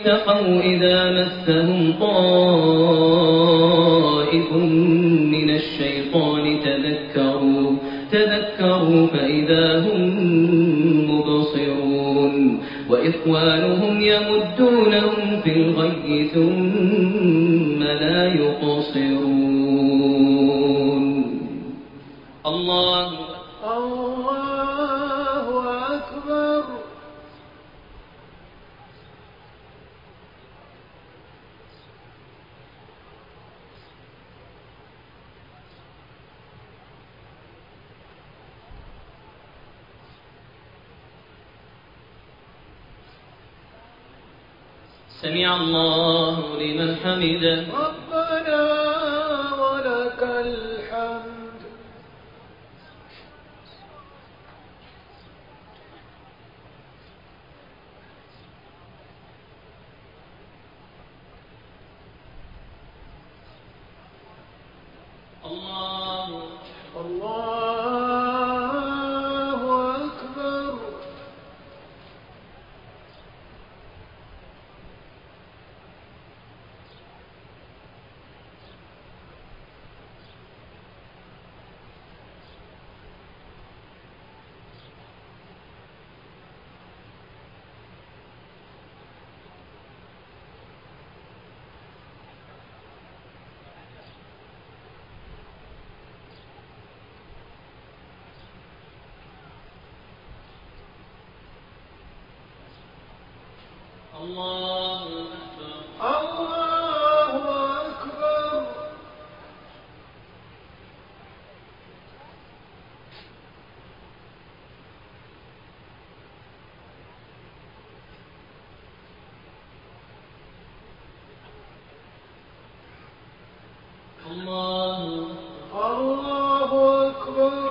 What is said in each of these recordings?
اتقوا إذا مسهم طائف من الشيطان تذكروا تذكروا فإذا هم مبصرون. وإخوانهم يمدونهم في الغي ثم لا يقصرون الله الله أكبر سمع الله لمن حمده ربنا ولك الحمد الله الله أكبر الله أكبر الله أكبر الله الله أكبر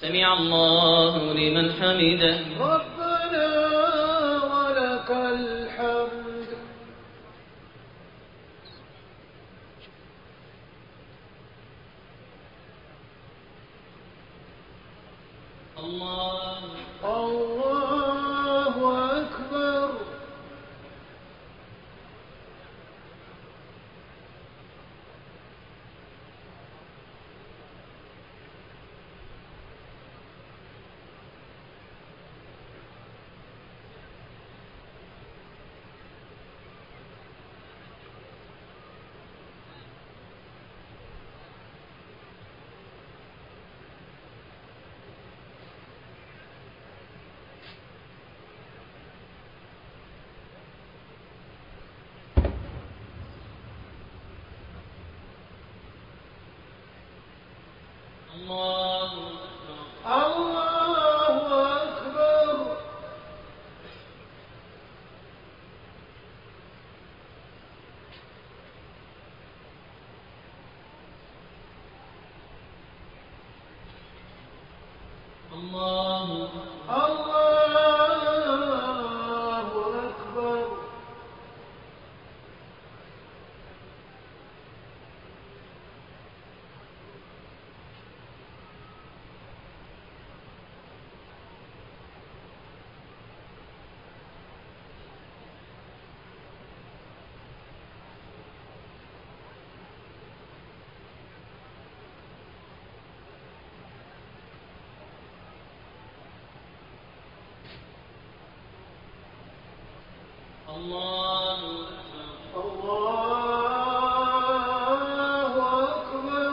سمع الله لمن حمده ربنا ولك الحمد الله الله أكبر الله الله أكبر الله الله أكبر الله الله أكبر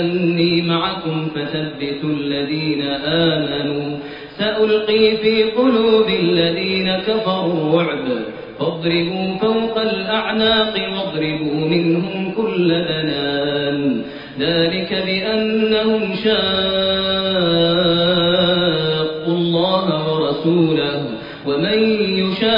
أني معكم فثبتوا الذين آمنوا. سألقي في قلوب الذين كفروا رعب واضربوا فوق الأعناق واضربوا منهم كل بنان. ذلك بأنهم شاقوا الله ورسوله. ومن يشاقق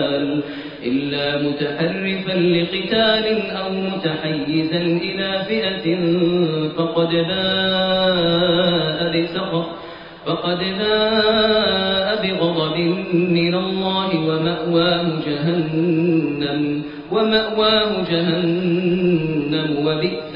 متحرفا لقتال أو متحيزا إلى فئة فقد باء بسخط فقد باء بغضب من الله ومأواه جهنم ومأواه جهنم وبئس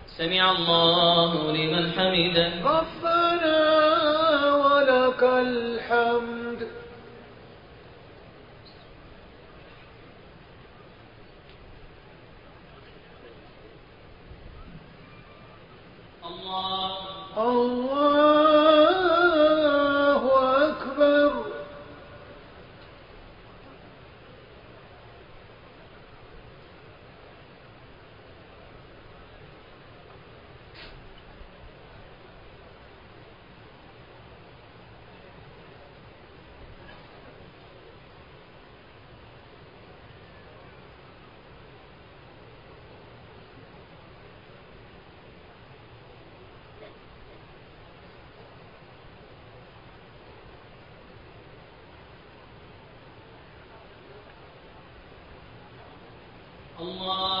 سمع الله لمن حمده. الله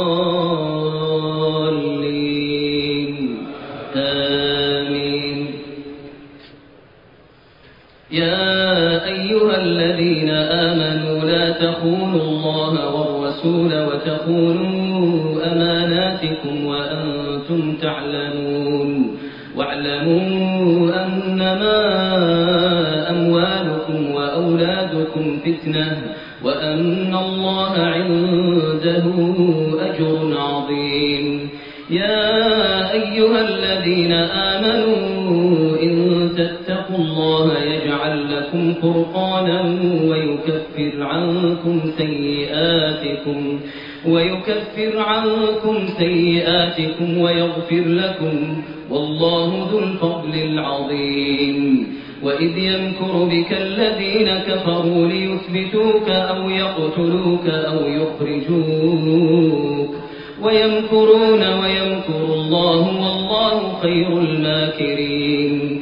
تخونوا الله والرسول وتخونوا أماناتكم وأنتم تعلمون. واعلموا أنما أموالكم وأولادكم فتنة وأن الله عنده أجر عظيم. يا أيها الذين آمنوا إن تتقوا الله يجعل لكم فرقانا ويكفر عنكم سيئاتكم ويكفر عنكم سيئاتكم ويغفر لكم والله ذو الفضل العظيم. وإذ يمكر بك الذين كفروا ليثبتوك أو يقتلوك أو يخرجوك. ويمكرون ويمكر الله والله خير الماكرين.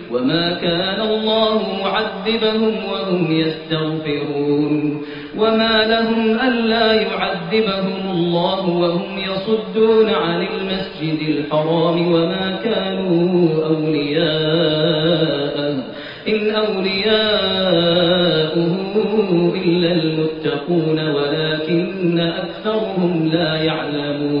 وهم يستغفرون وما لهم ألا يعذبهم الله وهم يصدون عن المسجد الحرام وما كانوا أولياءه إن أولياؤه إلا المتقون ولكن أكثرهم لا يعلمون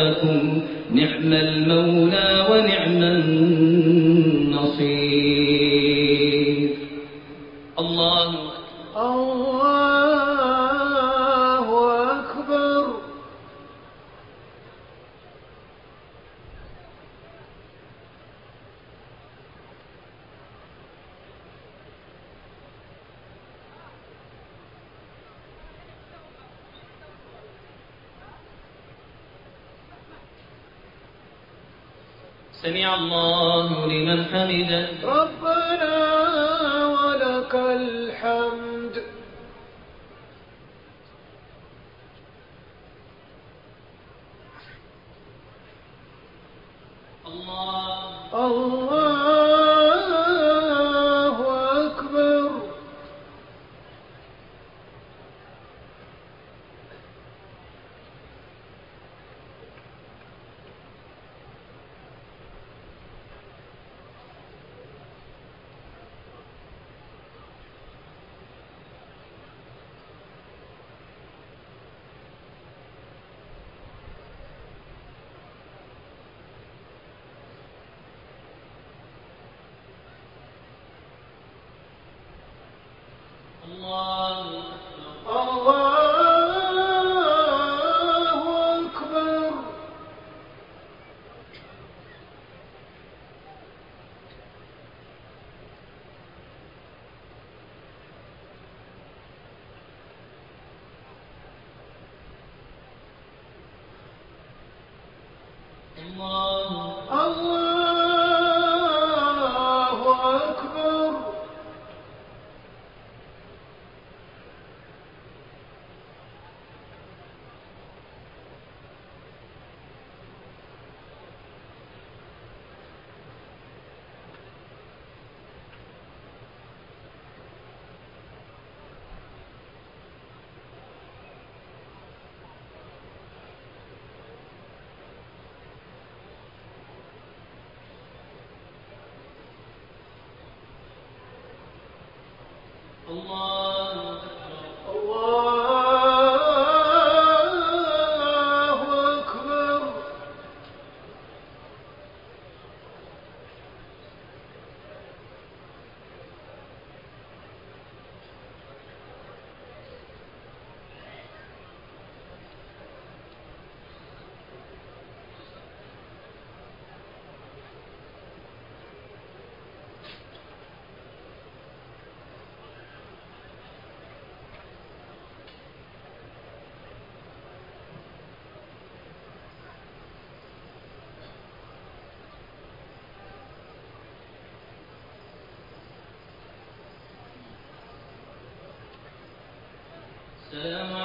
نعم المولى لمن حمده ربنا ولك الحمد الله الله أكبر الله الله أكبر الله الله أكبر الله الله أكبر السلام